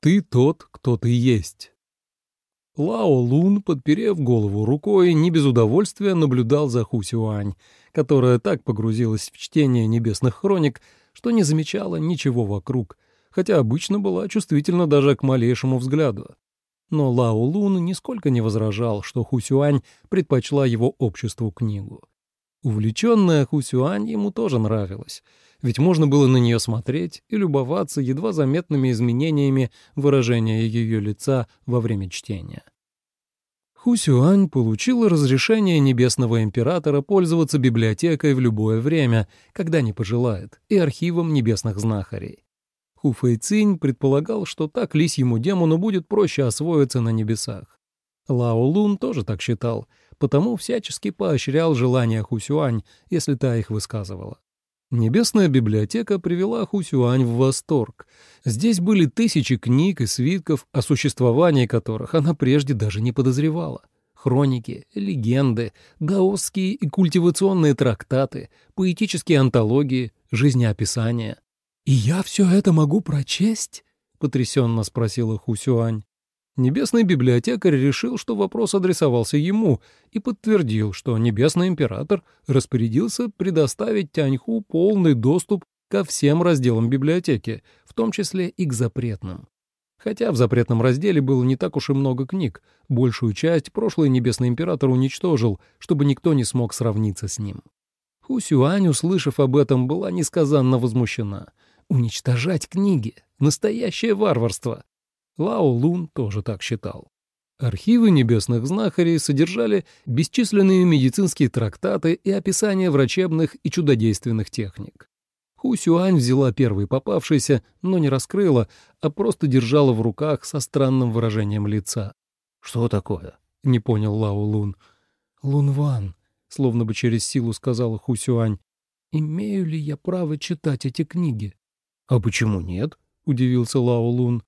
Ты тот, кто ты есть. Лао Лун, подперев голову рукой, не без удовольствия наблюдал за Хусюань, которая так погрузилась в чтение небесных хроник, что не замечала ничего вокруг, хотя обычно была чувствительна даже к малейшему взгляду. Но Лао Лун нисколько не возражал, что Хусюань предпочла его обществу книгу. Увлеченная Хусюань ему тоже нравилась, ведь можно было на нее смотреть и любоваться едва заметными изменениями выражения ее лица во время чтения. Хусюань получила разрешение Небесного Императора пользоваться библиотекой в любое время, когда не пожелает, и архивом небесных знахарей. Ху Фэйцинь предполагал, что так лисьему демону будет проще освоиться на небесах. Лао Лун тоже так считал, потому всячески поощрял желания Хусюань, если та их высказывала. Небесная библиотека привела Хусюань в восторг. Здесь были тысячи книг и свитков, о существовании которых она прежде даже не подозревала. Хроники, легенды, даосские и культивационные трактаты, поэтические антологии, жизнеописания. «И я все это могу прочесть?» — потрясенно спросила Хусюань. Небесный библиотекарь решил, что вопрос адресовался ему, и подтвердил, что Небесный император распорядился предоставить Тяньху полный доступ ко всем разделам библиотеки, в том числе и к запретным. Хотя в запретном разделе было не так уж и много книг, большую часть прошлый Небесный император уничтожил, чтобы никто не смог сравниться с ним. Ху Сюань, услышав об этом, была несказанно возмущена. Уничтожать книги — настоящее варварство. Лао Лун тоже так считал. Архивы небесных знахарей содержали бесчисленные медицинские трактаты и описания врачебных и чудодейственных техник. Ху Сюань взяла первый попавшийся, но не раскрыла, а просто держала в руках со странным выражением лица. «Что такое?» — не понял Лао Лун. «Лун Ван», — словно бы через силу сказала Ху Сюань. «Имею ли я право читать эти книги?» «А почему нет?» — удивился Лао Лун.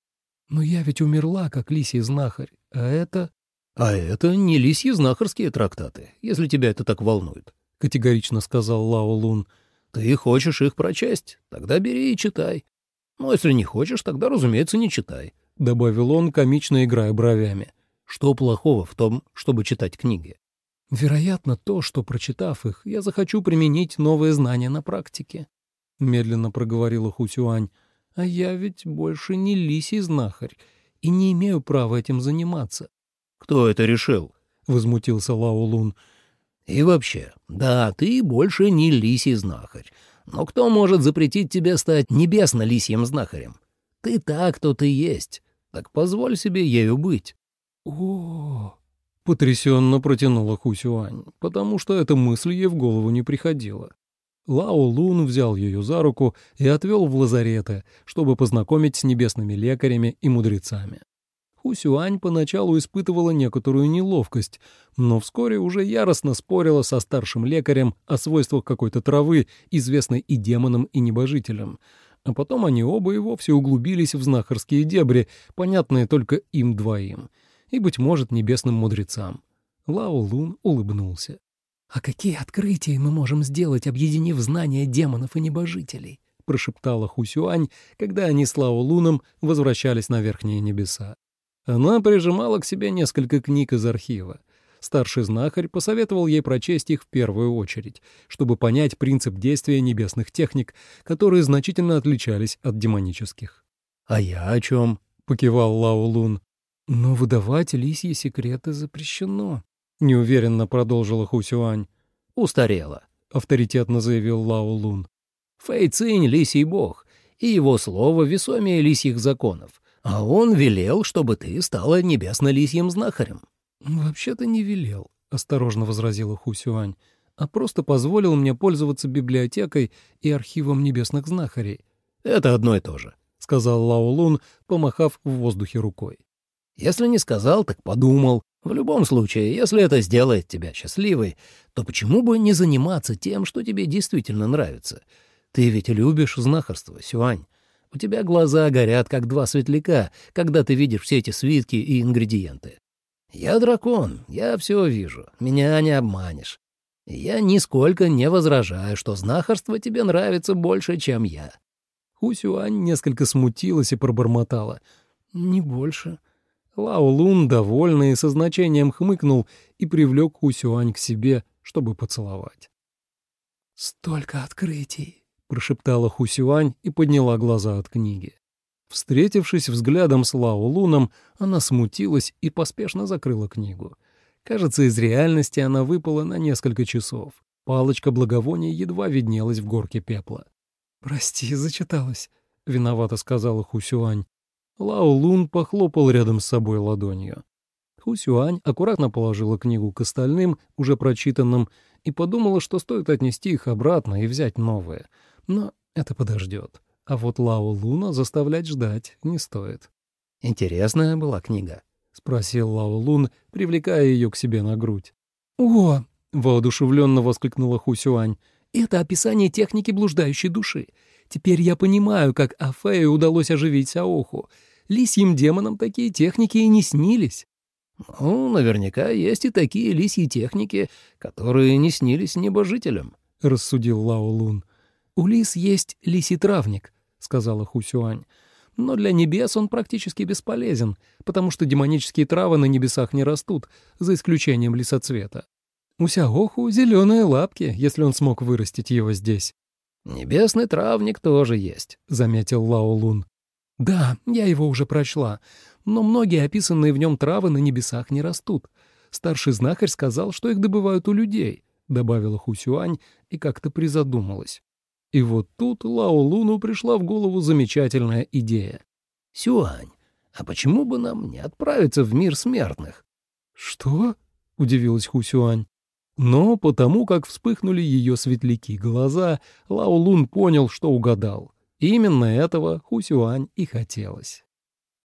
«Но я ведь умерла, как лисий знахарь, а это...» «А это не лисьи знахарские трактаты, если тебя это так волнует», — категорично сказал Лао Лун. «Ты хочешь их прочесть? Тогда бери и читай. Но если не хочешь, тогда, разумеется, не читай», — добавил он, комично играя бровями. «Что плохого в том, чтобы читать книги?» «Вероятно, то, что, прочитав их, я захочу применить новые знания на практике», — медленно проговорила Хусюань. А я ведь больше не лисий знахарь и не имею права этим заниматься. — Кто это решил? — возмутился Лао Лун. — И вообще, да, ты больше не лисий знахарь. Но кто может запретить тебе стать небесно-лисьим знахарем? Ты так, кто ты есть. Так позволь себе ею быть. — О, потрясенно протянула Хусюань, потому что эта мысль ей в голову не приходила. Лао Лун взял ее за руку и отвел в лазареты, чтобы познакомить с небесными лекарями и мудрецами. Хусюань поначалу испытывала некоторую неловкость, но вскоре уже яростно спорила со старшим лекарем о свойствах какой-то травы, известной и демонам, и небожителям. А потом они оба и вовсе углубились в знахарские дебри, понятные только им двоим, и, быть может, небесным мудрецам. Лао Лун улыбнулся. «А какие открытия мы можем сделать, объединив знания демонов и небожителей?» — прошептала Хусюань, когда они с Лао Луном возвращались на верхние небеса. Она прижимала к себе несколько книг из архива. Старший знахарь посоветовал ей прочесть их в первую очередь, чтобы понять принцип действия небесных техник, которые значительно отличались от демонических. «А я о чем?» — покивал Лао Лун. «Но выдавать лисьи секреты запрещено», — неуверенно продолжила Хусюань. «Устарела», — авторитетно заявил Лао Лун. «Фэй Цинь — лисий бог, и его слово весомее лисьих законов, а он велел, чтобы ты стала небесно-лисьим знахарем». «Вообще-то не велел», — осторожно возразила Хусюань, «а просто позволил мне пользоваться библиотекой и архивом небесных знахарей». «Это одно и то же», — сказал Лао Лун, помахав в воздухе рукой. «Если не сказал, так подумал. В любом случае, если это сделает тебя счастливой, то почему бы не заниматься тем, что тебе действительно нравится? Ты ведь любишь знахарство, Сюань. У тебя глаза горят, как два светляка, когда ты видишь все эти свитки и ингредиенты. Я дракон, я все вижу, меня не обманешь. Я нисколько не возражаю, что знахарство тебе нравится больше, чем я». Хусюань несколько смутилась и пробормотала — «Не больше». Лао Лун, довольный, со значением хмыкнул и привлек Хусюань к себе, чтобы поцеловать. «Столько открытий!» — прошептала Хусюань и подняла глаза от книги. Встретившись взглядом с Лао Луном, она смутилась и поспешно закрыла книгу. Кажется, из реальности она выпала на несколько часов. Палочка благовония едва виднелась в горке пепла. «Прости, зачиталась», — виновато сказала Хусюань. Лао Лун похлопал рядом с собой ладонью. Хусюань аккуратно положила книгу к остальным, уже прочитанным, и подумала, что стоит отнести их обратно и взять новые. Но это подождет. А вот Лао Луна заставлять ждать не стоит. «Интересная была книга», — спросил Лао Лун, привлекая ее к себе на грудь. «О!» — воодушевленно воскликнула Хусюань. «Это описание техники блуждающей души. Теперь я понимаю, как Афею удалось оживить Саоху. Лисьим демонам такие техники и не снились». «Ну, наверняка есть и такие лисьи техники, которые не снились небожителям», — рассудил Лао Лун. «У лис есть лисий травник», — сказала Хусюань. «Но для небес он практически бесполезен, потому что демонические травы на небесах не растут, за исключением лисоцвета. У Сяоху зеленые лапки, если он смог вырастить его здесь». «Небесный травник тоже есть», — заметил Лао Лун. «Да, я его уже прочла, но многие описанные в нем травы на небесах не растут. Старший знахарь сказал, что их добывают у людей», — добавила Хусюань и как-то призадумалась. И вот тут Лао Луну пришла в голову замечательная идея. «Сюань, а почему бы нам не отправиться в мир смертных?» «Что?» — удивилась Хусюань. Но потому как вспыхнули ее светляки глаза, Лао Лун понял, что угадал. Именно этого Хусюань и хотелось.